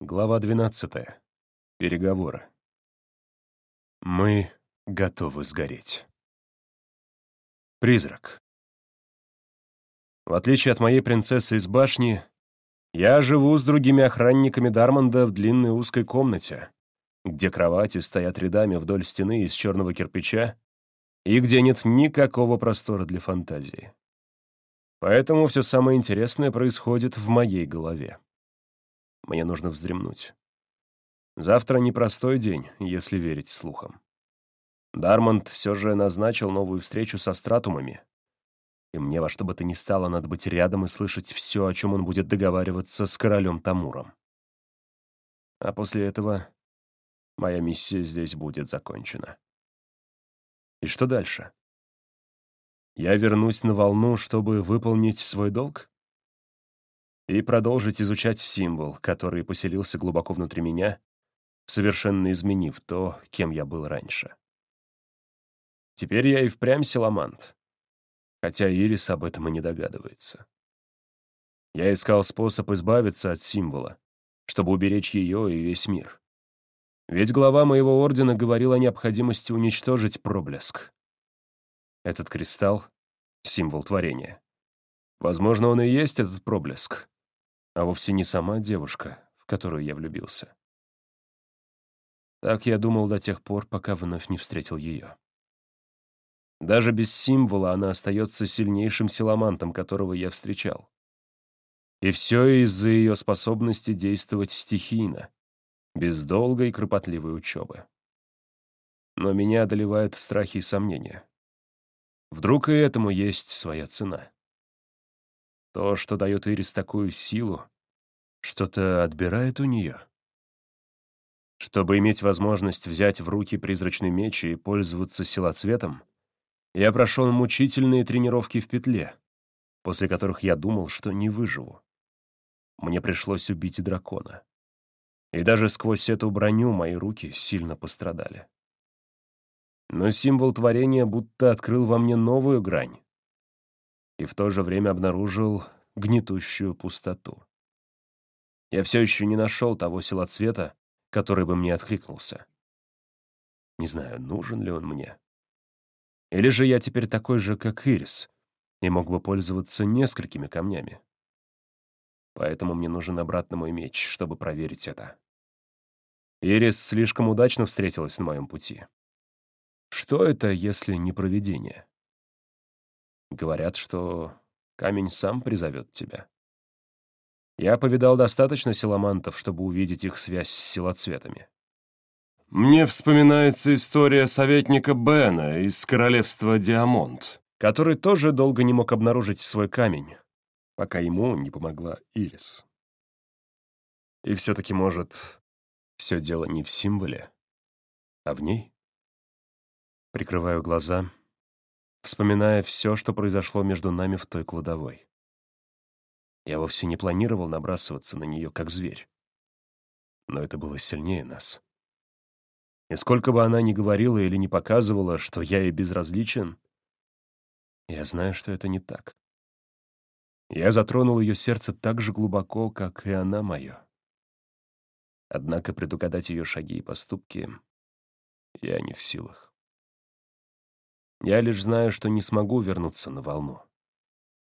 Глава 12. Переговоры. Мы готовы сгореть. Призрак. В отличие от моей принцессы из башни, я живу с другими охранниками Дармонда в длинной узкой комнате, где кровати стоят рядами вдоль стены из черного кирпича и где нет никакого простора для фантазии. Поэтому все самое интересное происходит в моей голове. Мне нужно вздремнуть. Завтра непростой день, если верить слухам. Дармонд все же назначил новую встречу со стратумами. И мне во что бы то ни стало надо быть рядом и слышать все, о чем он будет договариваться с королем Тамуром. А после этого моя миссия здесь будет закончена. И что дальше? Я вернусь на волну, чтобы выполнить свой долг? И продолжить изучать символ, который поселился глубоко внутри меня, совершенно изменив то, кем я был раньше. Теперь я и впрямь силамант, хотя Ирис об этом и не догадывается. Я искал способ избавиться от символа, чтобы уберечь ее и весь мир. Ведь глава моего ордена говорил о необходимости уничтожить проблеск. Этот кристалл — символ творения. Возможно, он и есть этот проблеск, а вовсе не сама девушка, в которую я влюбился. Так я думал до тех пор, пока вновь не встретил ее. Даже без символа она остается сильнейшим силамантом, которого я встречал. И все из-за ее способности действовать стихийно, без долгой и кропотливой учебы. Но меня одолевают страхи и сомнения. Вдруг и этому есть своя цена. То, что дает Ирис такую силу, что-то отбирает у нее. Чтобы иметь возможность взять в руки призрачный меч и пользоваться силоцветом, я прошел мучительные тренировки в петле, после которых я думал, что не выживу. Мне пришлось убить дракона. И даже сквозь эту броню мои руки сильно пострадали. Но символ творения будто открыл во мне новую грань, и в то же время обнаружил гнетущую пустоту. Я все еще не нашел того силоцвета, который бы мне откликнулся. Не знаю, нужен ли он мне. Или же я теперь такой же, как Ирис, и мог бы пользоваться несколькими камнями. Поэтому мне нужен обратно мой меч, чтобы проверить это. Ирис слишком удачно встретилась на моем пути. Что это, если не провидение? Говорят, что камень сам призовет тебя. Я повидал достаточно силамантов, чтобы увидеть их связь с силоцветами. Мне вспоминается история советника Бена из королевства Диамонт, который тоже долго не мог обнаружить свой камень, пока ему не помогла Ирис. И все-таки, может, все дело не в символе, а в ней? Прикрываю глаза — вспоминая все, что произошло между нами в той кладовой. Я вовсе не планировал набрасываться на нее, как зверь. Но это было сильнее нас. И сколько бы она ни говорила или не показывала, что я ей безразличен, я знаю, что это не так. Я затронул ее сердце так же глубоко, как и она мое. Однако предугадать ее шаги и поступки я не в силах. Я лишь знаю, что не смогу вернуться на волну.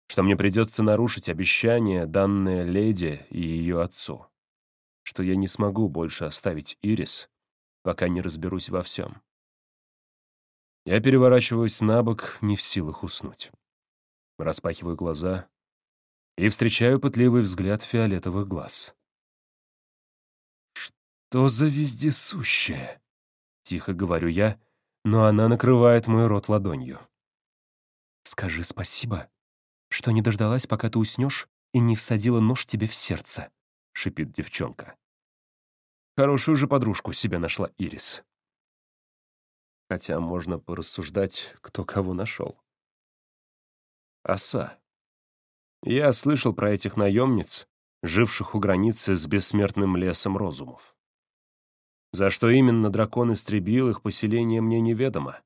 Что мне придется нарушить обещание, данное леди и ее отцу. Что я не смогу больше оставить Ирис, пока не разберусь во всем. Я переворачиваюсь на бок, не в силах уснуть. Распахиваю глаза и встречаю пытливый взгляд фиолетовых глаз. «Что за вездесущее?» — тихо говорю я, но она накрывает мой рот ладонью. «Скажи спасибо, что не дождалась, пока ты уснешь, и не всадила нож тебе в сердце», — шипит девчонка. Хорошую же подружку себе нашла Ирис. Хотя можно порассуждать, кто кого нашел. Оса. Я слышал про этих наемниц, живших у границы с бессмертным лесом розумов. За что именно дракон истребил их поселение, мне неведомо.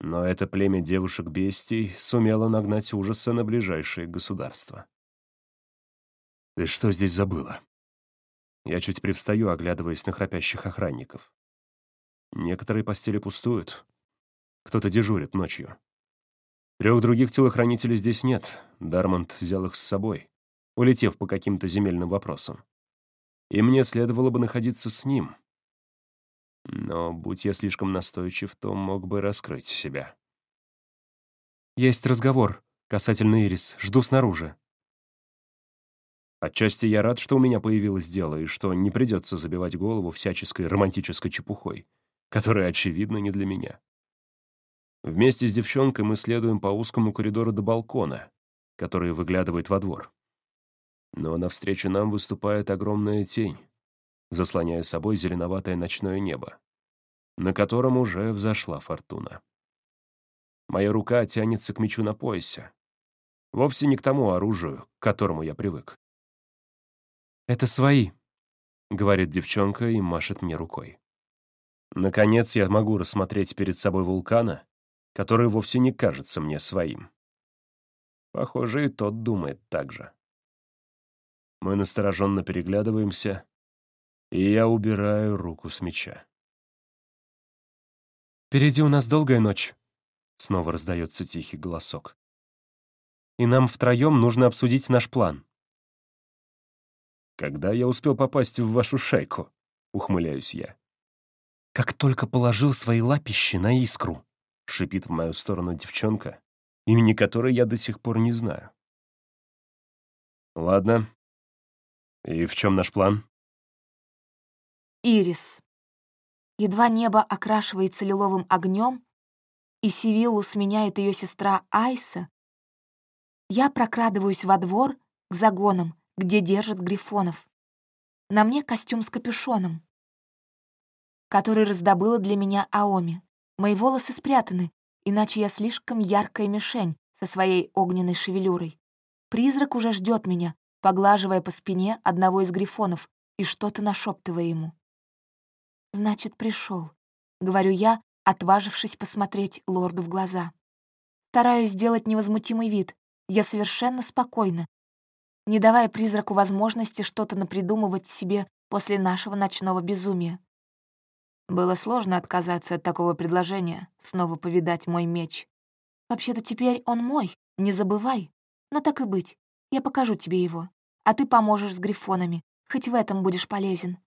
Но это племя девушек-бестий сумело нагнать ужаса на ближайшие государства. «Ты что здесь забыла?» Я чуть привстаю, оглядываясь на храпящих охранников. Некоторые постели пустуют. Кто-то дежурит ночью. Трех других телохранителей здесь нет. Дармонд взял их с собой, улетев по каким-то земельным вопросам. И мне следовало бы находиться с ним. Но, будь я слишком настойчив, то мог бы раскрыть себя. «Есть разговор касательно Ирис. Жду снаружи». Отчасти я рад, что у меня появилось дело, и что не придется забивать голову всяческой романтической чепухой, которая, очевидно, не для меня. Вместе с девчонкой мы следуем по узкому коридору до балкона, который выглядывает во двор. Но навстречу нам выступает огромная тень, заслоняя собой зеленоватое ночное небо, на котором уже взошла фортуна. Моя рука тянется к мечу на поясе. Вовсе не к тому оружию, к которому я привык. «Это свои», — говорит девчонка и машет мне рукой. Наконец я могу рассмотреть перед собой вулкана, который вовсе не кажется мне своим. Похоже, и тот думает так же. Мы настороженно переглядываемся, и я убираю руку с меча. «Впереди у нас долгая ночь», — снова раздается тихий голосок. «И нам втроем нужно обсудить наш план». «Когда я успел попасть в вашу шайку?» — ухмыляюсь я. «Как только положил свои лапищи на искру», — шипит в мою сторону девчонка, имени которой я до сих пор не знаю. «Ладно. И в чем наш план?» Ирис. Едва небо окрашивается лиловым огнем, и Сивиллу сменяет ее сестра Айса, я прокрадываюсь во двор к загонам, где держат грифонов. На мне костюм с капюшоном, который раздобыла для меня Аоми. Мои волосы спрятаны, иначе я слишком яркая мишень со своей огненной шевелюрой. Призрак уже ждет меня, поглаживая по спине одного из грифонов и что-то нашептывая ему. «Значит, пришел, говорю я, отважившись посмотреть лорду в глаза. Стараюсь сделать невозмутимый вид. Я совершенно спокойна, не давая призраку возможности что-то напридумывать себе после нашего ночного безумия. Было сложно отказаться от такого предложения, снова повидать мой меч. Вообще-то теперь он мой, не забывай. Но так и быть, я покажу тебе его, а ты поможешь с грифонами, хоть в этом будешь полезен.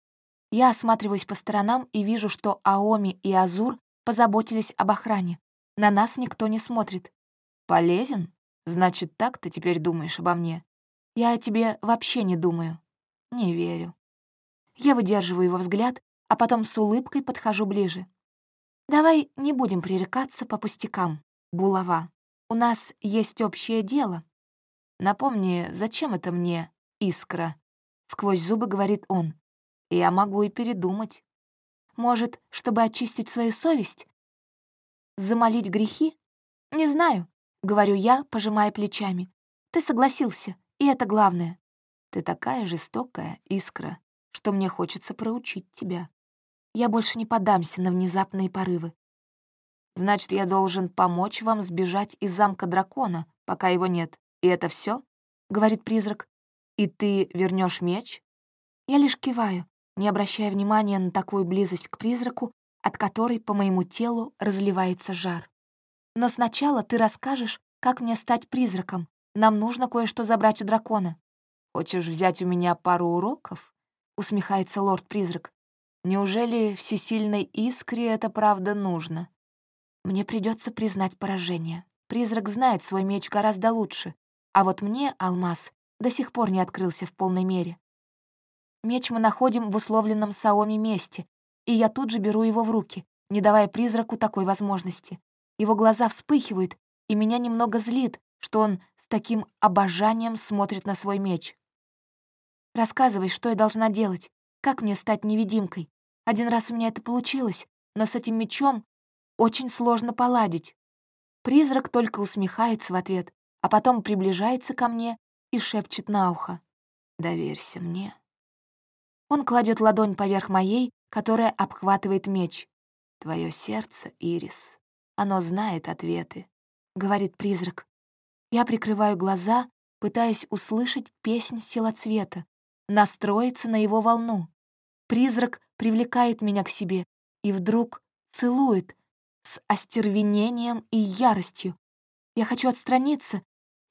Я осматриваюсь по сторонам и вижу, что Аоми и Азур позаботились об охране. На нас никто не смотрит. Полезен? Значит, так ты теперь думаешь обо мне. Я о тебе вообще не думаю. Не верю. Я выдерживаю его взгляд, а потом с улыбкой подхожу ближе. Давай не будем пререкаться по пустякам, булава. У нас есть общее дело. Напомни, зачем это мне, искра? Сквозь зубы говорит он. Я могу и передумать. Может, чтобы очистить свою совесть? Замолить грехи? Не знаю, говорю я, пожимая плечами. Ты согласился, и это главное. Ты такая жестокая, искра, что мне хочется проучить тебя. Я больше не подамся на внезапные порывы. Значит, я должен помочь вам сбежать из замка дракона, пока его нет. И это все? говорит призрак. И ты вернешь меч? Я лишь киваю, не обращая внимания на такую близость к призраку, от которой по моему телу разливается жар. Но сначала ты расскажешь, как мне стать призраком. Нам нужно кое-что забрать у дракона. Хочешь взять у меня пару уроков? Усмехается лорд-призрак. Неужели всесильной искре это правда нужно? Мне придется признать поражение. Призрак знает свой меч гораздо лучше, а вот мне, алмаз, до сих пор не открылся в полной мере. Меч мы находим в условленном Саоми месте, и я тут же беру его в руки, не давая призраку такой возможности. Его глаза вспыхивают, и меня немного злит, что он с таким обожанием смотрит на свой меч. «Рассказывай, что я должна делать, как мне стать невидимкой. Один раз у меня это получилось, но с этим мечом очень сложно поладить». Призрак только усмехается в ответ, а потом приближается ко мне и шепчет на ухо. «Доверься мне». Он кладет ладонь поверх моей, которая обхватывает меч. «Твое сердце, Ирис, оно знает ответы», — говорит призрак. Я прикрываю глаза, пытаясь услышать песнь силоцвета, настроиться на его волну. Призрак привлекает меня к себе и вдруг целует с остервенением и яростью. Я хочу отстраниться,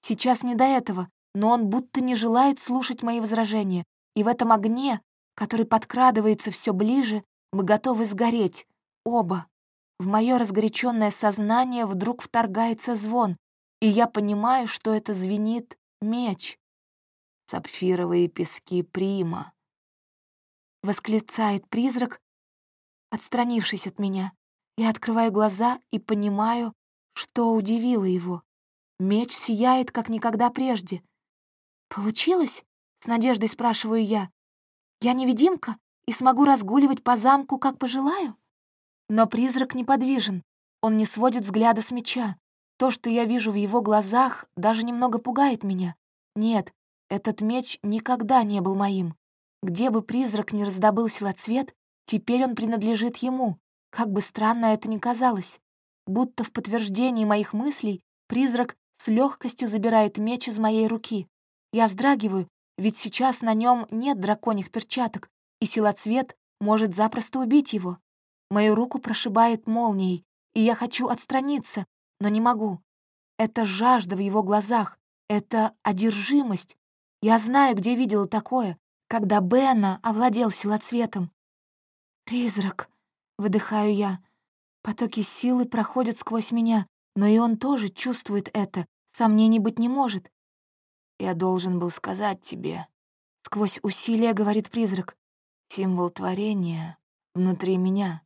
сейчас не до этого, но он будто не желает слушать мои возражения, и в этом огне, который подкрадывается все ближе, мы готовы сгореть, оба. В мое разгоряченное сознание вдруг вторгается звон, и я понимаю, что это звенит меч. «Сапфировые пески Прима», — восклицает призрак, отстранившись от меня. Я открываю глаза и понимаю, что удивило его. Меч сияет, как никогда прежде. «Получилось?» — с надеждой спрашиваю я. «Я невидимка и смогу разгуливать по замку, как пожелаю?» Но призрак неподвижен, он не сводит взгляда с меча. То, что я вижу в его глазах, даже немного пугает меня. Нет, этот меч никогда не был моим. Где бы призрак ни раздобыл силоцвет, теперь он принадлежит ему, как бы странно это ни казалось. Будто в подтверждении моих мыслей призрак с легкостью забирает меч из моей руки. Я вздрагиваю, ведь сейчас на нем нет драконьих перчаток, и силоцвет может запросто убить его. Мою руку прошибает молнией, и я хочу отстраниться, но не могу. Это жажда в его глазах, это одержимость. Я знаю, где видела такое, когда Бена овладел силоцветом. «Призрак», — выдыхаю я. Потоки силы проходят сквозь меня, но и он тоже чувствует это, сомнений быть не может. «Я должен был сказать тебе», — сквозь усилия говорит призрак, «символ творения внутри меня.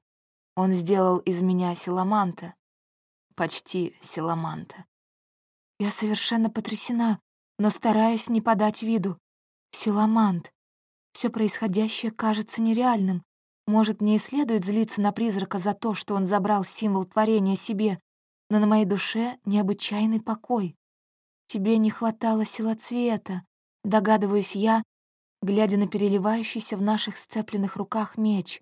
Он сделал из меня силаманта, почти силаманта. Я совершенно потрясена, но стараюсь не подать виду. Силамант. Все происходящее кажется нереальным. Может, мне и следует злиться на призрака за то, что он забрал символ творения себе, но на моей душе необычайный покой. Тебе не хватало силоцвета, догадываюсь я, глядя на переливающийся в наших сцепленных руках меч.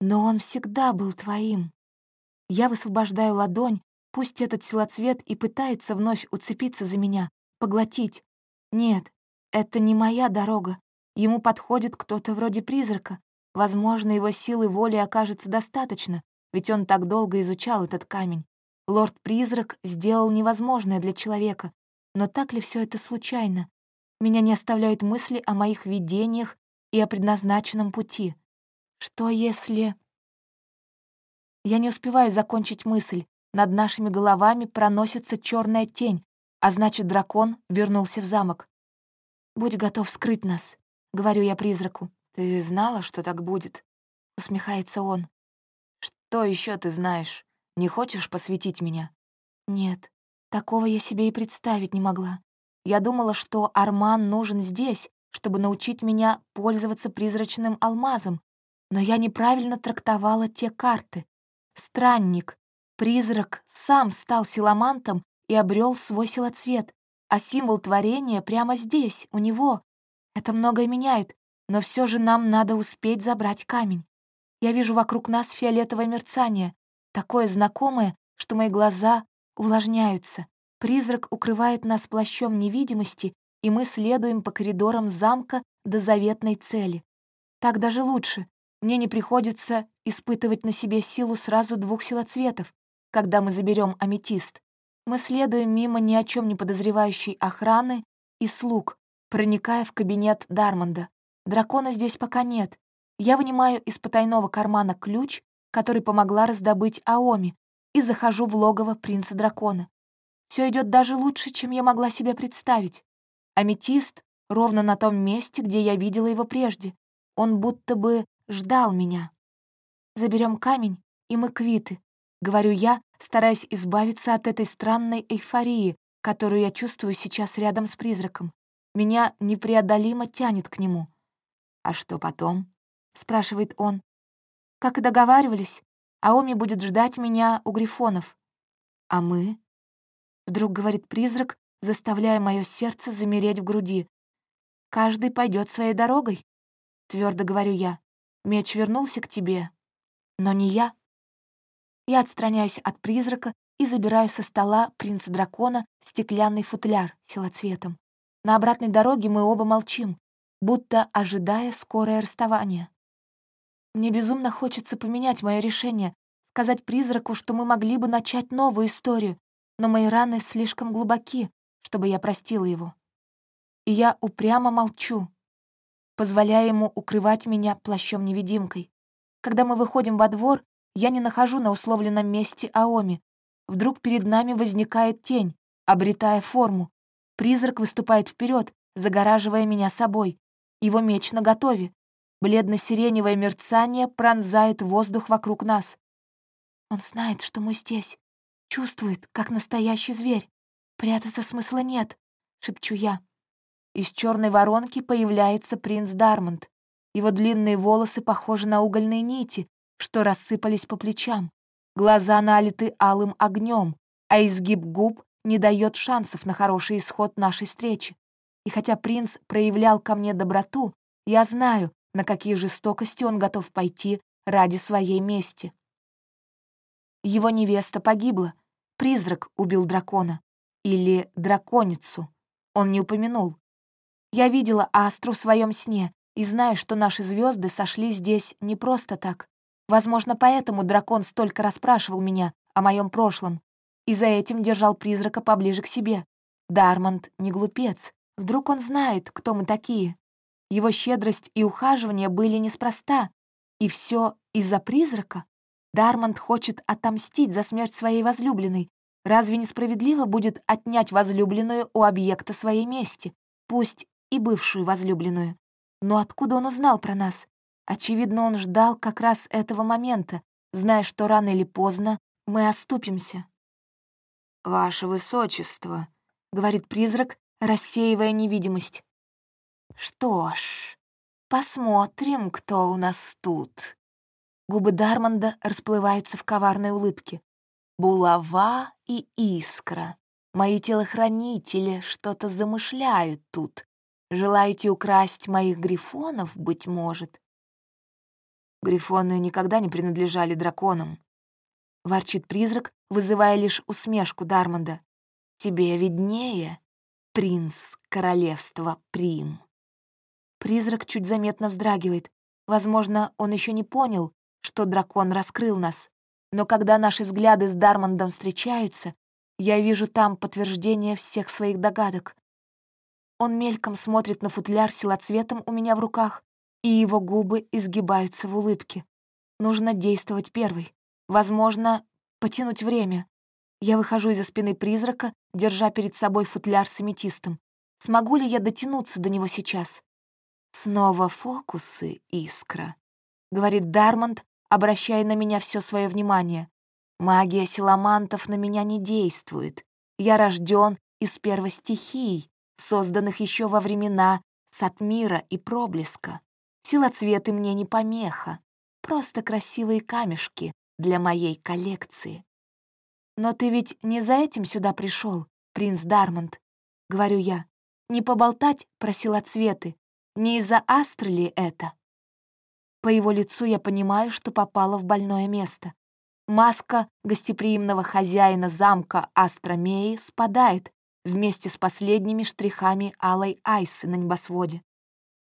Но он всегда был твоим. Я высвобождаю ладонь, пусть этот силоцвет и пытается вновь уцепиться за меня, поглотить. Нет, это не моя дорога. Ему подходит кто-то вроде призрака. Возможно, его силы воли окажется достаточно, ведь он так долго изучал этот камень. Лорд-призрак сделал невозможное для человека. Но так ли все это случайно? Меня не оставляют мысли о моих видениях и о предназначенном пути. Что если... Я не успеваю закончить мысль. Над нашими головами проносится черная тень, а значит, дракон вернулся в замок. «Будь готов скрыть нас», — говорю я призраку. «Ты знала, что так будет?» — усмехается он. «Что еще ты знаешь? Не хочешь посвятить меня?» «Нет, такого я себе и представить не могла. Я думала, что Арман нужен здесь, чтобы научить меня пользоваться призрачным алмазом, но я неправильно трактовала те карты. Странник, призрак, сам стал силамантом и обрел свой силоцвет, а символ творения прямо здесь, у него. Это многое меняет, но все же нам надо успеть забрать камень. Я вижу вокруг нас фиолетовое мерцание, такое знакомое, что мои глаза увлажняются. Призрак укрывает нас плащом невидимости, и мы следуем по коридорам замка до заветной цели. Так даже лучше. Мне не приходится испытывать на себе силу сразу двух силоцветов, когда мы заберем аметист. Мы следуем мимо ни о чем не подозревающей охраны и слуг, проникая в кабинет Дармонда. Дракона здесь пока нет. Я вынимаю из потайного кармана ключ, который помогла раздобыть Аоми, и захожу в логово принца-дракона. Все идет даже лучше, чем я могла себе представить. Аметист ровно на том месте, где я видела его прежде. Он будто бы ждал меня. Заберем камень, и мы квиты, говорю я, стараясь избавиться от этой странной эйфории, которую я чувствую сейчас рядом с призраком. Меня непреодолимо тянет к нему. «А что потом?» — спрашивает он. «Как и договаривались, Аоми будет ждать меня у грифонов». «А мы?» — вдруг говорит призрак, заставляя мое сердце замереть в груди. «Каждый пойдет своей дорогой», — твердо говорю я. Меч вернулся к тебе, но не я. Я отстраняюсь от призрака и забираю со стола принца-дракона стеклянный футляр силоцветом. На обратной дороге мы оба молчим. будто ожидая скорое расставание. Мне безумно хочется поменять мое решение, сказать призраку, что мы могли бы начать новую историю, но мои раны слишком глубоки, чтобы я простила его. И я упрямо молчу, позволяя ему укрывать меня плащом-невидимкой. Когда мы выходим во двор, я не нахожу на условленном месте Аоми. Вдруг перед нами возникает тень, обретая форму. Призрак выступает вперед, загораживая меня собой. Его меч наготове. Бледно-сиреневое мерцание пронзает воздух вокруг нас. Он знает, что мы здесь. Чувствует, как настоящий зверь. Прятаться смысла нет, шепчу я. Из черной воронки появляется принц Дармонд. Его длинные волосы похожи на угольные нити, что рассыпались по плечам. Глаза налиты алым огнем, а изгиб губ не дает шансов на хороший исход нашей встречи. И хотя принц проявлял ко мне доброту, я знаю, на какие жестокости он готов пойти ради своей мести. Его невеста погибла, призрак убил дракона. Или драконицу. Он не упомянул. Я видела Астру в своем сне и знаю, что наши звезды сошли здесь не просто так. Возможно, поэтому дракон столько расспрашивал меня о моем прошлом и за этим держал призрака поближе к себе. Дармонд не глупец. Вдруг он знает, кто мы такие. Его щедрость и ухаживание были неспроста. И все из-за призрака? Дармонд хочет отомстить за смерть своей возлюбленной. Разве несправедливо будет отнять возлюбленную у объекта своей мести? Пусть и бывшую возлюбленную. Но откуда он узнал про нас? Очевидно, он ждал как раз этого момента, зная, что рано или поздно мы оступимся. «Ваше Высочество», — говорит призрак, рассеивая невидимость. «Что ж, посмотрим, кто у нас тут». Губы Дармонда расплываются в коварной улыбке. «Булава и искра. Мои телохранители что-то замышляют тут, Желаете украсть моих грифонов, быть может?» Грифоны никогда не принадлежали драконам. Ворчит призрак, вызывая лишь усмешку Дармонда. «Тебе виднее, принц королевства Прим». Призрак чуть заметно вздрагивает. Возможно, он еще не понял, что дракон раскрыл нас. Но когда наши взгляды с Дармондом встречаются, я вижу там подтверждение всех своих догадок. Он мельком смотрит на футляр силоцветом у меня в руках, и его губы изгибаются в улыбке. Нужно действовать первой. Возможно, потянуть время. Я выхожу из-за спины призрака, держа перед собой футляр с аметистом. Смогу ли я дотянуться до него сейчас? «Снова фокусы, искра», — говорит Дармонд, обращая на меня все свое внимание. «Магия силамантов на меня не действует. Я рожден из первостихий, созданных еще во времена Сатмира и Проблеска. Силоцветы мне не помеха, просто красивые камешки для моей коллекции. «Но ты ведь не за этим сюда пришел, принц Дармонд», — говорю я. «Не поболтать про силоцветы, не из-за астры ли это?» По его лицу я понимаю, что попала в больное место. Маска гостеприимного хозяина замка Астромеи спадает, вместе с последними штрихами алой айсы на небосводе.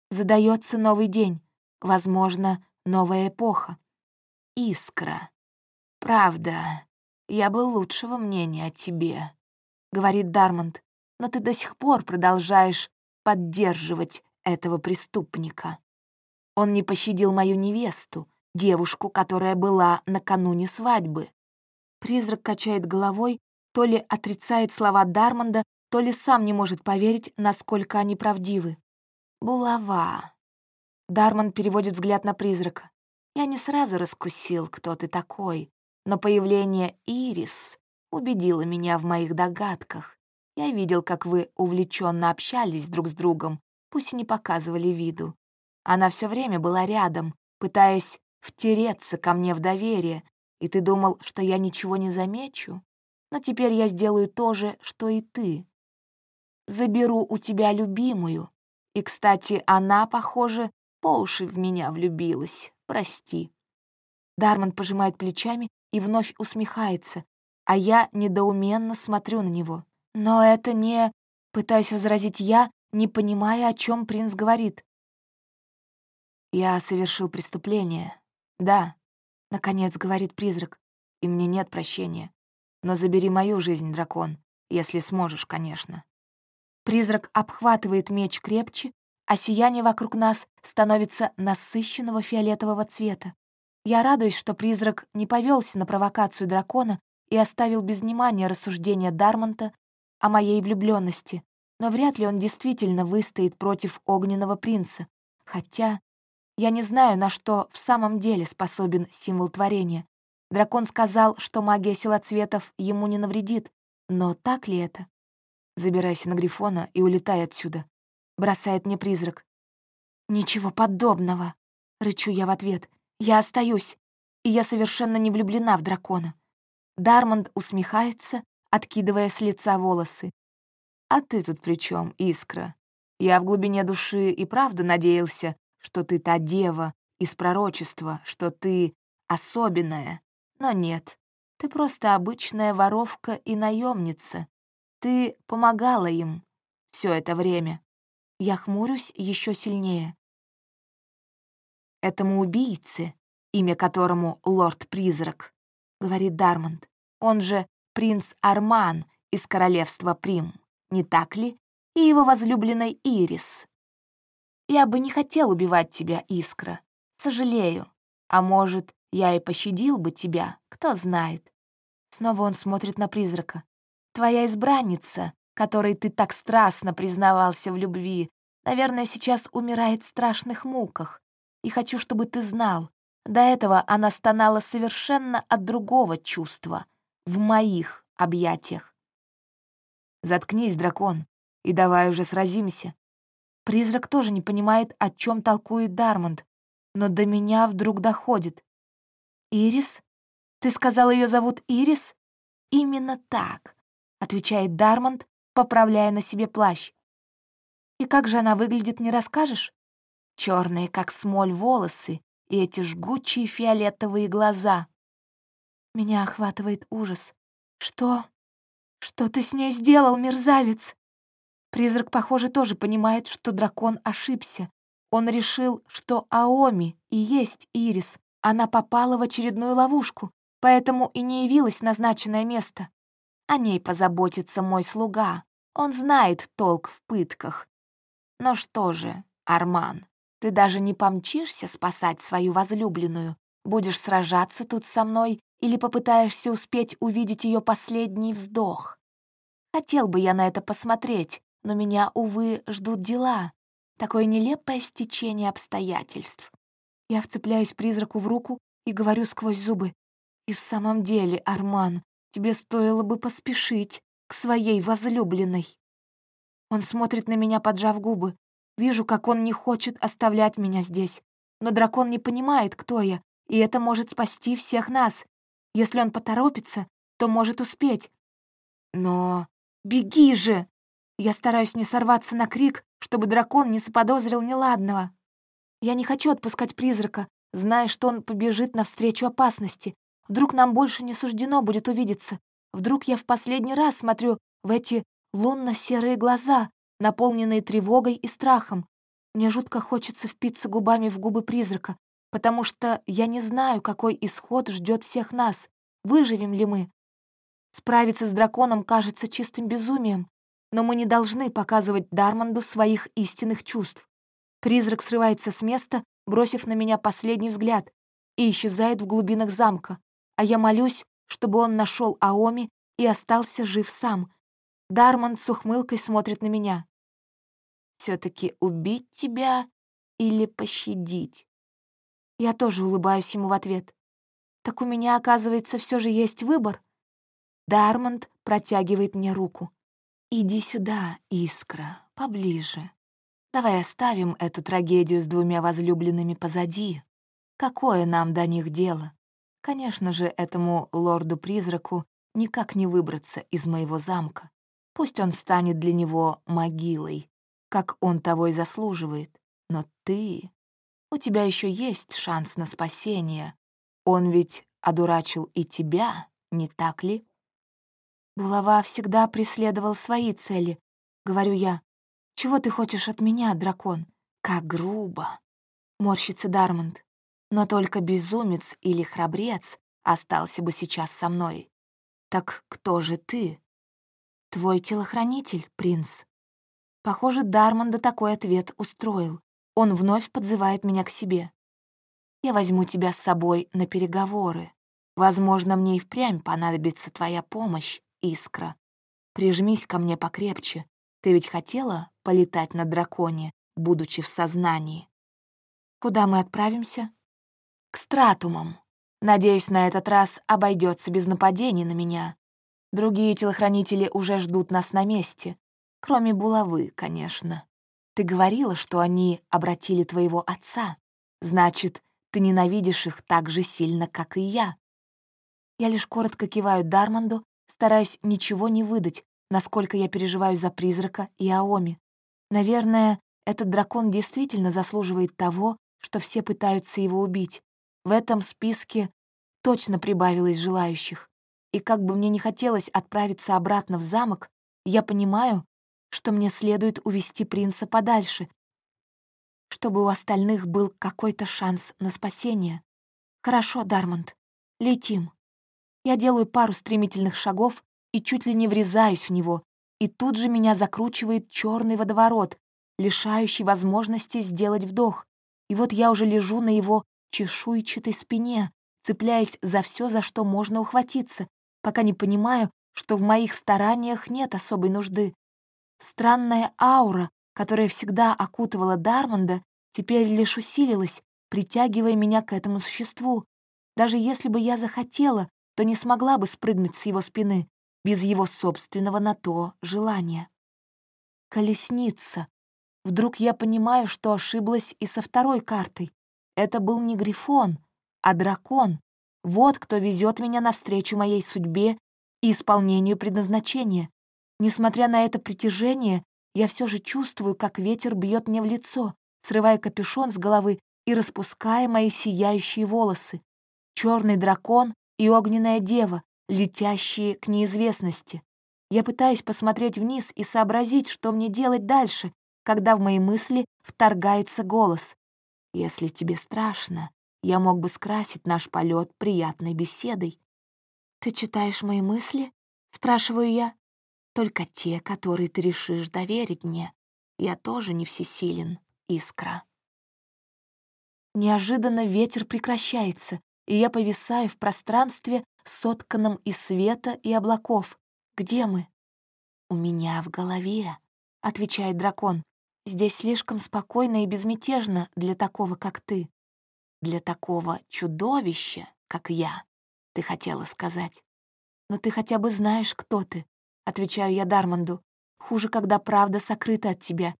Задается новый день, возможно, новая эпоха. Искра. Правда, я был лучшего мнения о тебе, говорит Дармонд, но ты до сих пор продолжаешь поддерживать этого преступника. Он не пощадил мою невесту, девушку, которая была накануне свадьбы. Призрак качает головой, то ли отрицает слова Дармонда, то ли сам не может поверить, насколько они правдивы. «Булава». Дармон переводит взгляд на призрака. «Я не сразу раскусил, кто ты такой, но появление Ирис убедило меня в моих догадках. Я видел, как вы увлеченно общались друг с другом, пусть и не показывали виду. Она все время была рядом, пытаясь втереться ко мне в доверие, и ты думал, что я ничего не замечу? Но теперь я сделаю то же, что и ты. Заберу у тебя любимую. И, кстати, она, похоже, по уши в меня влюбилась. Прости». Дарман пожимает плечами и вновь усмехается, а я недоуменно смотрю на него. Но это не... Пытаюсь возразить я, не понимая, о чем принц говорит. Я совершил преступление. Да, наконец говорит призрак, и мне нет прощения. Но забери мою жизнь, дракон, если сможешь, конечно. Призрак обхватывает меч крепче, а сияние вокруг нас становится насыщенного фиолетового цвета. Я радуюсь, что призрак не повелся на провокацию дракона и оставил без внимания рассуждения Дармонта о моей влюбленности, но вряд ли он действительно выстоит против огненного принца, хотя я не знаю, на что в самом деле способен символ творения. Дракон сказал, что магия силоцветов ему не навредит, но так ли это? Забирайся на Грифона и улетай отсюда. Бросает мне призрак. Ничего подобного. Рычу я в ответ. Я остаюсь, и я совершенно не влюблена в дракона. Дармонд усмехается, откидывая с лица волосы. «А ты тут при чем, Искра? Я в глубине души и правда надеялся, что ты та дева из пророчества, что ты особенная. Но нет, ты просто обычная воровка и наемница. Ты помогала им все это время. Я хмурюсь еще сильнее. Этому убийце, имя которому Лорд-призрак, говорит Дармонд, он же принц Арман из королевства Прим, не так ли? И его возлюбленной Ирис. Я бы не хотел убивать тебя, Искра. Сожалею. А может, я и пощадил бы тебя, кто знает. Снова он смотрит на призрака. Твоя избранница, которой ты так страстно признавался в любви, наверное, сейчас умирает в страшных муках. И хочу, чтобы ты знал, до этого она стонала совершенно от другого чувства, в моих объятиях. Заткнись, дракон, и давай уже сразимся. Призрак тоже не понимает, о чем толкует Дармонд, но до меня вдруг доходит. «Ирис? Ты сказал, ее зовут Ирис?» «Именно так», — отвечает Дармонд, поправляя на себе плащ. «И как же она выглядит, не расскажешь?» Черные, как смоль, волосы и эти жгучие фиолетовые глаза. Меня охватывает ужас. «Что? Что ты с ней сделал, мерзавец?» Призрак, похоже, тоже понимает, что дракон ошибся. Он решил, что Аоми и есть Ирис. Она попала в очередную ловушку, поэтому и не явилась назначенное место. О ней позаботится мой слуга. Он знает толк в пытках. Но что же, Арман, ты даже не помчишься спасать свою возлюбленную? Будешь сражаться тут со мной или попытаешься успеть увидеть ее последний вздох? Хотел бы я на это посмотреть, но меня, увы, ждут дела. Такое нелепое стечение обстоятельств. Я вцепляюсь призраку в руку и говорю сквозь зубы. «И в самом деле, Арман, тебе стоило бы поспешить к своей возлюбленной». Он смотрит на меня, поджав губы. Вижу, как он не хочет оставлять меня здесь. Но дракон не понимает, кто я, и это может спасти всех нас. Если он поторопится, то может успеть. Но беги же! Я стараюсь не сорваться на крик, чтобы дракон не заподозрил неладного. Я не хочу отпускать призрака, зная, что он побежит навстречу опасности. Вдруг нам больше не суждено будет увидеться. Вдруг я в последний раз смотрю в эти лунно-серые глаза, наполненные тревогой и страхом. Мне жутко хочется впиться губами в губы призрака, потому что я не знаю, какой исход ждет всех нас. Выживем ли мы? Справиться с драконом кажется чистым безумием, но мы не должны показывать Дармонду своих истинных чувств. Призрак срывается с места, бросив на меня последний взгляд, и исчезает в глубинах замка, а я молюсь, чтобы он нашел Аоми и остался жив сам. Дармонд с ухмылкой смотрит на меня. все таки убить тебя или пощадить?» Я тоже улыбаюсь ему в ответ. «Так у меня, оказывается, все же есть выбор». Дармонд протягивает мне руку. «Иди сюда, Искра, поближе. Давай оставим эту трагедию с двумя возлюбленными позади. Какое нам до них дело? Конечно же, этому лорду-призраку никак не выбраться из моего замка. Пусть он станет для него могилой, как он того и заслуживает. Но ты... У тебя еще есть шанс на спасение. Он ведь одурачил и тебя, не так ли?» Булава всегда преследовал свои цели, говорю я. Чего ты хочешь от меня, дракон? Как грубо. Морщится Дармонд. Но только безумец или храбрец остался бы сейчас со мной. Так кто же ты? Твой телохранитель, принц. Похоже, Дармонда такой ответ устроил. Он вновь подзывает меня к себе. Я возьму тебя с собой на переговоры. Возможно, мне и впрямь понадобится твоя помощь, Искра. Прижмись ко мне покрепче. Ты ведь хотела полетать на драконе, будучи в сознании? Куда мы отправимся? К стратумам. Надеюсь, на этот раз обойдется без нападений на меня. Другие телохранители уже ждут нас на месте. Кроме булавы, конечно. Ты говорила, что они обратили твоего отца. Значит, ты ненавидишь их так же сильно, как и я. Я лишь коротко киваю Дармонду, стараясь ничего не выдать, насколько я переживаю за призрака и Аоми. Наверное, этот дракон действительно заслуживает того, что все пытаются его убить. В этом списке точно прибавилось желающих. И как бы мне не хотелось отправиться обратно в замок, я понимаю, что мне следует увести принца подальше, чтобы у остальных был какой-то шанс на спасение. Хорошо, Дармонд, летим. Я делаю пару стремительных шагов и чуть ли не врезаюсь в него, и тут же меня закручивает черный водоворот, лишающий возможности сделать вдох. И вот я уже лежу на его чешуйчатой спине, цепляясь за все, за что можно ухватиться, пока не понимаю, что в моих стараниях нет особой нужды. Странная аура, которая всегда окутывала Дармонда, теперь лишь усилилась, притягивая меня к этому существу. Даже если бы я захотела, то не смогла бы спрыгнуть с его спины без его собственного на то желания. Колесница. Вдруг я понимаю, что ошиблась и со второй картой. Это был не Грифон, а дракон. Вот кто везет меня навстречу моей судьбе и исполнению предназначения. Несмотря на это притяжение, я все же чувствую, как ветер бьет мне в лицо, срывая капюшон с головы и распуская мои сияющие волосы. Черный дракон и огненная дева, летящие к неизвестности. Я пытаюсь посмотреть вниз и сообразить, что мне делать дальше, когда в мои мысли вторгается голос. «Если тебе страшно, я мог бы скрасить наш полет приятной беседой». «Ты читаешь мои мысли?» — спрашиваю я только те, которые ты решишь доверить мне. Я тоже не всесилен, искра. Неожиданно ветер прекращается, и я повисаю в пространстве, сотканном из света и облаков. Где мы? «У меня в голове», — отвечает дракон. «Здесь слишком спокойно и безмятежно для такого, как ты. Для такого чудовища, как я, ты хотела сказать. Но ты хотя бы знаешь, кто ты, отвечаю я Дармонду. Хуже, когда правда сокрыта от тебя.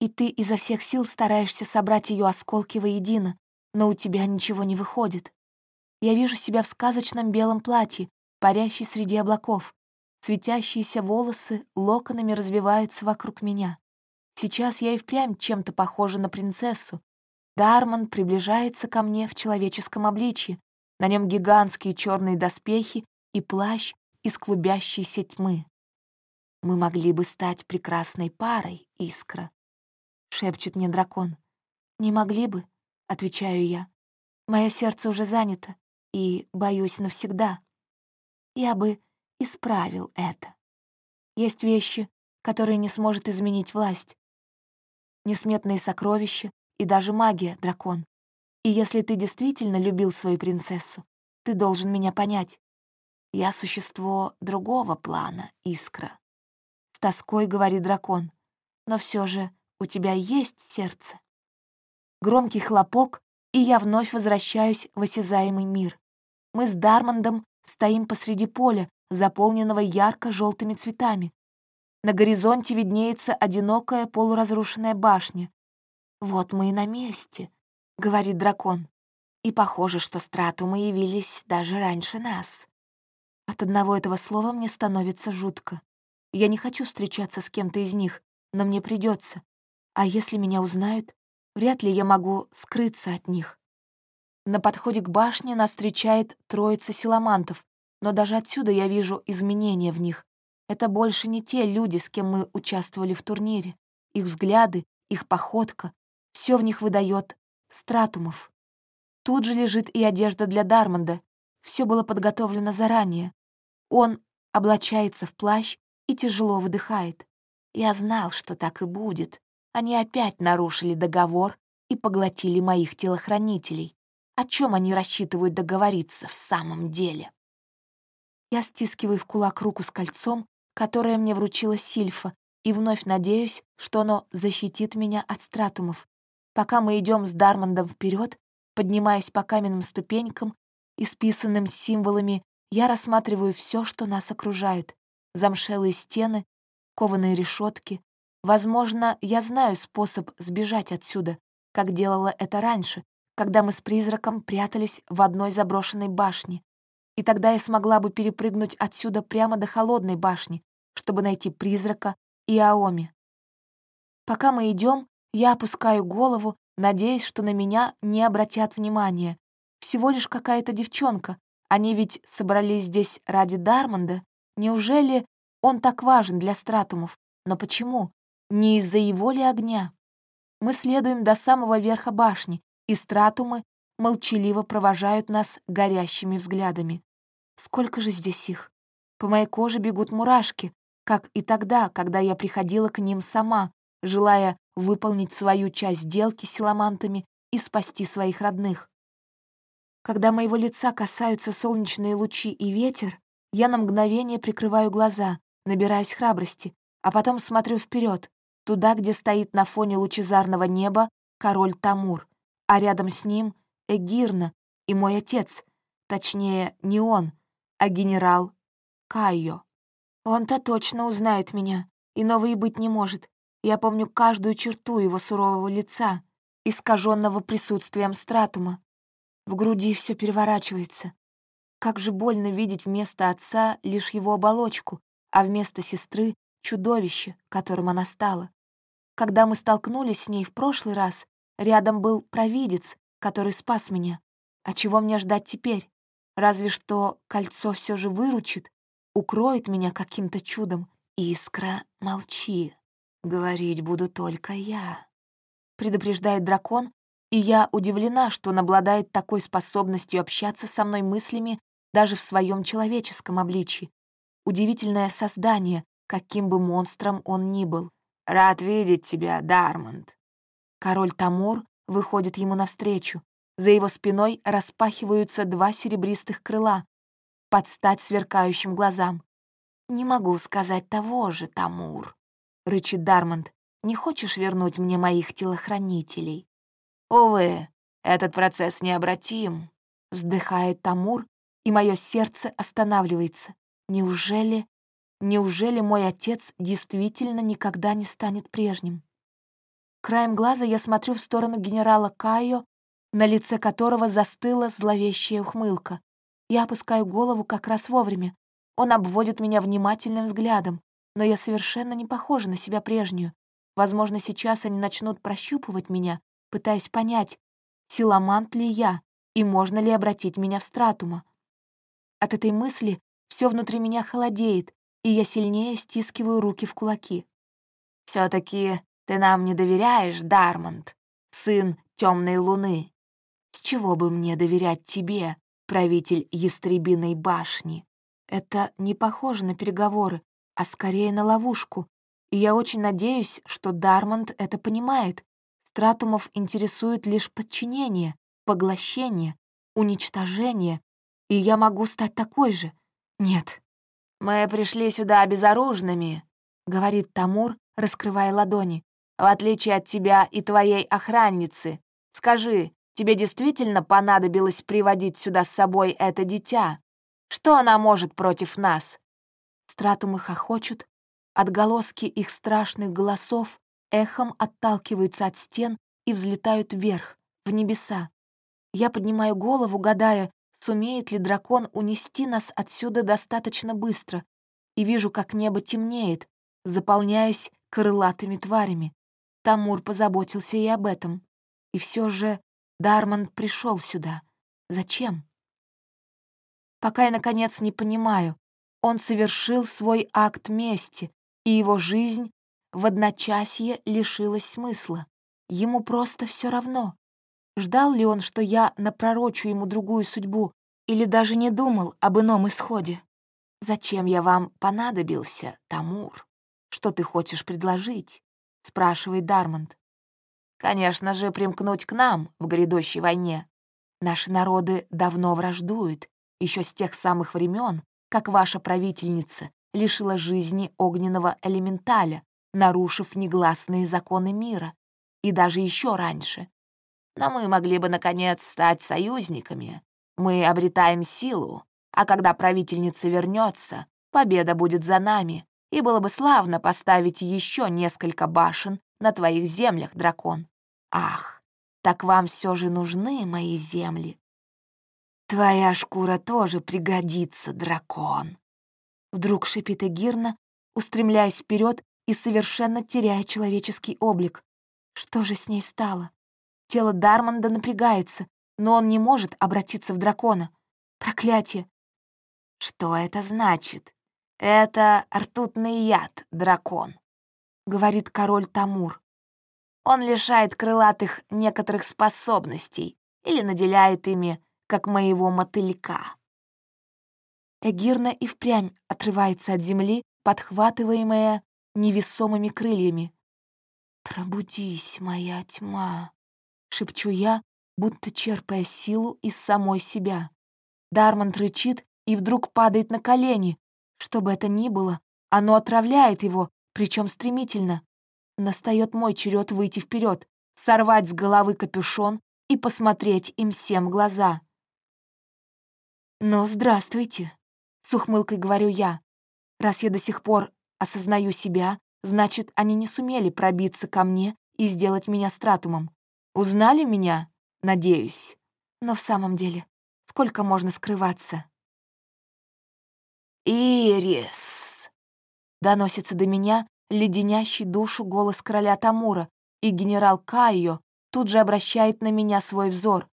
И ты изо всех сил стараешься собрать ее осколки воедино, но у тебя ничего не выходит. Я вижу себя в сказочном белом платье, парящей среди облаков. Светящиеся волосы локонами развиваются вокруг меня. Сейчас я и впрямь чем-то похожа на принцессу. Дармон приближается ко мне в человеческом обличье. На нем гигантские черные доспехи и плащ из клубящейся тьмы. «Мы могли бы стать прекрасной парой, Искра», — шепчет мне дракон. «Не могли бы», — отвечаю я. «Мое сердце уже занято, и, боюсь, навсегда. Я бы исправил это. Есть вещи, которые не сможет изменить власть. Несметные сокровища и даже магия, дракон. И если ты действительно любил свою принцессу, ты должен меня понять. Я существо другого плана, Искра. С тоской говорит дракон. Но все же у тебя есть сердце. Громкий хлопок, и я вновь возвращаюсь в осязаемый мир. Мы с Дармондом стоим посреди поля, заполненного ярко желтыми цветами. На горизонте виднеется одинокая полуразрушенная башня. «Вот мы и на месте», — говорит дракон. «И похоже, что стратумы явились даже раньше нас». От одного этого слова мне становится жутко. Я не хочу встречаться с кем-то из них, но мне придется. А если меня узнают, вряд ли я могу скрыться от них. На подходе к башне нас встречает троица силамантов, но даже отсюда я вижу изменения в них. Это больше не те люди, с кем мы участвовали в турнире. Их взгляды, их походка — все в них выдает стратумов. Тут же лежит и одежда для Дармонда. Все было подготовлено заранее. Он облачается в плащ и тяжело выдыхает. Я знал, что так и будет. Они опять нарушили договор и поглотили моих телохранителей. О чем они рассчитывают договориться в самом деле? Я стискиваю в кулак руку с кольцом, которое мне вручила Сильфа, и вновь надеюсь, что оно защитит меня от стратумов. Пока мы идем с Дармондом вперед, поднимаясь по каменным ступенькам, исписанным символами, я рассматриваю все, что нас окружает. Замшелые стены, кованые решетки. Возможно, я знаю способ сбежать отсюда, как делала это раньше, когда мы с призраком прятались в одной заброшенной башне и тогда я смогла бы перепрыгнуть отсюда прямо до холодной башни, чтобы найти призрака и Аоми. Пока мы идем, я опускаю голову, надеясь, что на меня не обратят внимания. Всего лишь какая-то девчонка. Они ведь собрались здесь ради Дармонда. Неужели он так важен для стратумов? Но почему? Не из-за его ли огня? Мы следуем до самого верха башни, и стратумы молчаливо провожают нас горящими взглядами. Сколько же здесь их? По моей коже бегут мурашки, как и тогда, когда я приходила к ним сама, желая выполнить свою часть сделки с силамантами и спасти своих родных. Когда моего лица касаются солнечные лучи и ветер, я на мгновение прикрываю глаза, набираясь храбрости, а потом смотрю вперед, туда, где стоит на фоне лучезарного неба король Тамур, а рядом с ним — Эгирна и мой отец, точнее, не он, а генерал Кайо. Он-то точно узнает меня, и быть не может. Я помню каждую черту его сурового лица, искаженного присутствием стратума. В груди все переворачивается. Как же больно видеть вместо отца лишь его оболочку, а вместо сестры — чудовище, которым она стала. Когда мы столкнулись с ней в прошлый раз, рядом был провидец, который спас меня. А чего мне ждать теперь? Разве что кольцо все же выручит, укроет меня каким-то чудом. Искра, молчи. Говорить буду только я. Предупреждает дракон, и я удивлена, что он обладает такой способностью общаться со мной мыслями даже в своем человеческом обличии. Удивительное создание, каким бы монстром он ни был. «Рад видеть тебя, Дармонд». Король Тамур выходит ему навстречу, за его спиной распахиваются два серебристых крыла, под стать сверкающим глазам. «Не могу сказать того же, Тамур», — рычит Дармонд. «Не хочешь вернуть мне моих телохранителей?» «Увы, этот процесс необратим», — вздыхает Тамур, и мое сердце останавливается. Неужели... Неужели мой отец действительно никогда не станет прежним? Краем глаза я смотрю в сторону генерала Кайо, на лице которого застыла зловещая ухмылка. Я опускаю голову как раз вовремя. Он обводит меня внимательным взглядом, но я совершенно не похожа на себя прежнюю. Возможно, сейчас они начнут прощупывать меня, пытаясь понять, силамант ли я и можно ли обратить меня в стратума. От этой мысли все внутри меня холодеет, и я сильнее стискиваю руки в кулаки. все таки ты нам не доверяешь, Дармонд, сын темной луны?» С чего бы мне доверять тебе, правитель Ястребиной башни? Это не похоже на переговоры, а скорее на ловушку. И я очень надеюсь, что Дармонд это понимает. Стратумов интересует лишь подчинение, поглощение, уничтожение. И я могу стать такой же. Нет. «Мы пришли сюда безоружными», — говорит Тамур, раскрывая ладони. «В отличие от тебя и твоей охранницы. Скажи, Тебе действительно понадобилось приводить сюда с собой это дитя? Что она может против нас?» Стратумы хохочут, отголоски их страшных голосов эхом отталкиваются от стен и взлетают вверх, в небеса. Я поднимаю голову, гадая, сумеет ли дракон унести нас отсюда достаточно быстро, и вижу, как небо темнеет, заполняясь крылатыми тварями. Тамур позаботился и об этом. И все же Дармонд пришел сюда. Зачем? Пока я, наконец, не понимаю. Он совершил свой акт мести, и его жизнь в одночасье лишилась смысла. Ему просто все равно. Ждал ли он, что я напророчу ему другую судьбу, или даже не думал об ином исходе? «Зачем я вам понадобился, Тамур? Что ты хочешь предложить?» — спрашивает Дармонд. «Конечно же, примкнуть к нам в грядущей войне. Наши народы давно враждуют, еще с тех самых времен, как ваша правительница лишила жизни огненного элементаля, нарушив негласные законы мира, и даже еще раньше. Но мы могли бы, наконец, стать союзниками. Мы обретаем силу, а когда правительница вернется, победа будет за нами, и было бы славно поставить еще несколько башен на твоих землях, дракон. Ах, так вам все же нужны мои земли. Твоя шкура тоже пригодится, дракон. Вдруг шипит Эгирна, устремляясь вперед и совершенно теряя человеческий облик. Что же с ней стало? Тело Дармонда напрягается, но он не может обратиться в дракона. Проклятие! Что это значит? Это ртутный яд, дракон, говорит король Тамур. Он лишает крылатых некоторых способностей или наделяет ими, как моего мотылька. Эгирна и впрямь отрывается от земли, подхватываемая невесомыми крыльями. «Пробудись, моя тьма!» — шепчу я, будто черпая силу из самой себя. Дармонд рычит и вдруг падает на колени. Что бы это ни было, оно отравляет его, причем стремительно. Настает мой черед выйти вперед, сорвать с головы капюшон и посмотреть им всем глаза. «Ну, здравствуйте», с ухмылкой говорю я. Раз я до сих пор осознаю себя, значит, они не сумели пробиться ко мне и сделать меня стратумом. Узнали меня? Надеюсь. Но в самом деле, сколько можно скрываться? «Ирис!» — доносится до меня леденящий душу голос короля Тамура, и генерал Кайо тут же обращает на меня свой взор.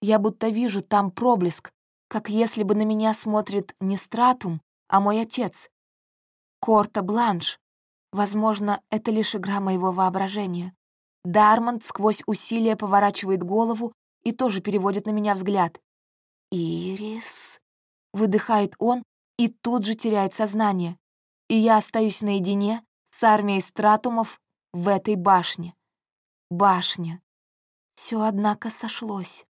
Я будто вижу там проблеск, как если бы на меня смотрит не Стратум, а мой отец. Корта Бланш. Возможно, это лишь игра моего воображения. Дармонд сквозь усилия поворачивает голову и тоже переводит на меня взгляд. «Ирис...» — выдыхает он и тут же теряет сознание. И я остаюсь наедине с армией стратумов в этой башне. Башня. Все, однако, сошлось.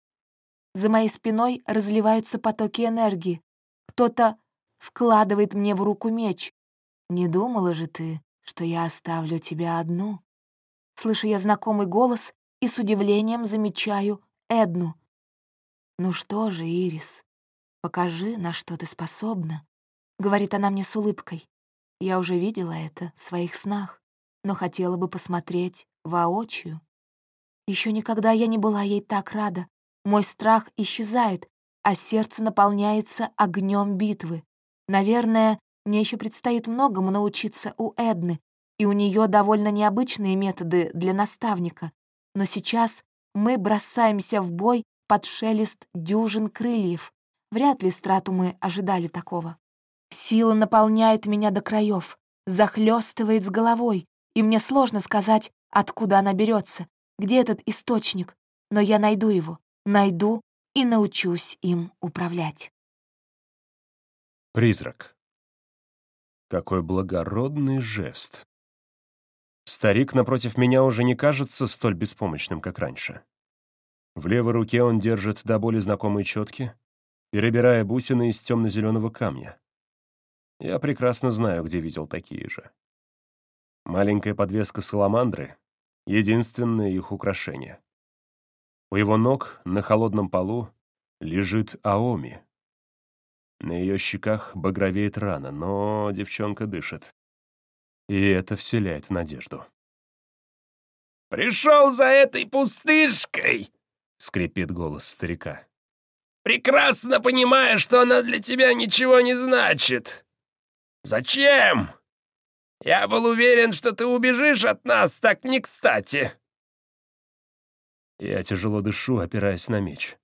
За моей спиной разливаются потоки энергии. Кто-то вкладывает мне в руку меч. «Не думала же ты, что я оставлю тебя одну?» Слышу я знакомый голос и с удивлением замечаю Эдну. «Ну что же, Ирис, покажи, на что ты способна», — говорит она мне с улыбкой. Я уже видела это в своих снах, но хотела бы посмотреть воочию. Еще никогда я не была ей так рада, мой страх исчезает, а сердце наполняется огнем битвы. Наверное, мне еще предстоит многому научиться у Эдны, и у нее довольно необычные методы для наставника. Но сейчас мы бросаемся в бой под шелест дюжин крыльев. Вряд ли стратумы ожидали такого. Сила наполняет меня до краев, захлестывает с головой, и мне сложно сказать, откуда она берется, где этот источник, но я найду его найду и научусь им управлять. Призрак. Какой благородный жест. Старик напротив меня уже не кажется столь беспомощным, как раньше. В левой руке он держит до боли знакомые четки, перебирая бусины из темно-зеленого камня. Я прекрасно знаю, где видел такие же. Маленькая подвеска саламандры — единственное их украшение. У его ног на холодном полу лежит Аоми. На ее щеках багровеет рана, но девчонка дышит. И это вселяет надежду. «Пришел за этой пустышкой!» — скрипит голос старика. «Прекрасно понимая, что она для тебя ничего не значит. Зачем? Я был уверен, что ты убежишь от нас так не кстати. Я тяжело дышу, опираясь на меч.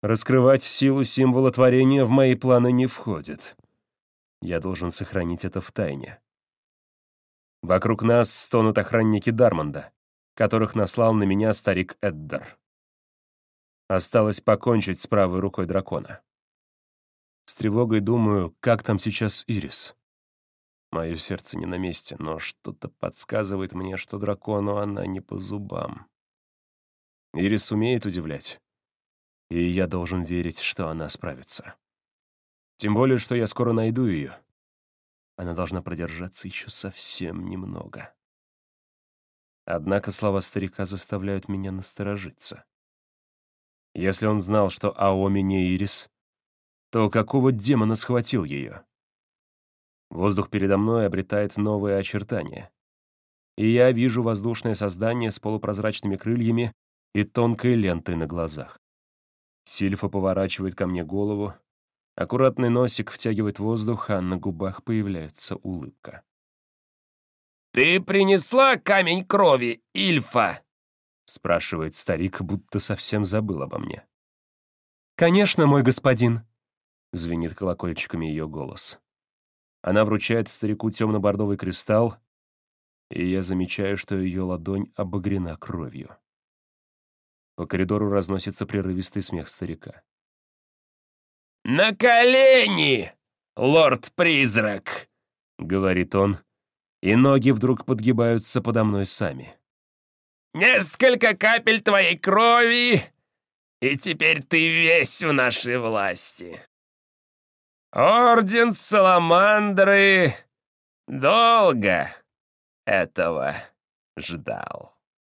Раскрывать силу символа творения в мои планы не входит. Я должен сохранить это в тайне. Вокруг нас стонут охранники Дармонда, которых наслал на меня старик Эддар. Осталось покончить с правой рукой дракона. С тревогой думаю, как там сейчас Ирис. Мое сердце не на месте, но что-то подсказывает мне, что дракону она не по зубам. Ирис умеет удивлять, и я должен верить, что она справится. Тем более, что я скоро найду ее. Она должна продержаться еще совсем немного. Однако слова старика заставляют меня насторожиться. Если он знал, что Аоми не Ирис, то какого демона схватил ее? Воздух передо мной обретает новые очертания. И я вижу воздушное создание с полупрозрачными крыльями и тонкой лентой на глазах. Сильфа поворачивает ко мне голову, аккуратный носик втягивает воздух, а на губах появляется улыбка. «Ты принесла камень крови, Ильфа?» — спрашивает старик, будто совсем забыл обо мне. «Конечно, мой господин», — звенит колокольчиками ее голос. Она вручает старику темно-бордовый кристалл, и я замечаю, что ее ладонь обогрена кровью. По коридору разносится прерывистый смех старика. «На колени, лорд-призрак!» — говорит он, и ноги вдруг подгибаются подо мной сами. «Несколько капель твоей крови, и теперь ты весь в нашей власти!» Орден Саламандры долго этого ждал.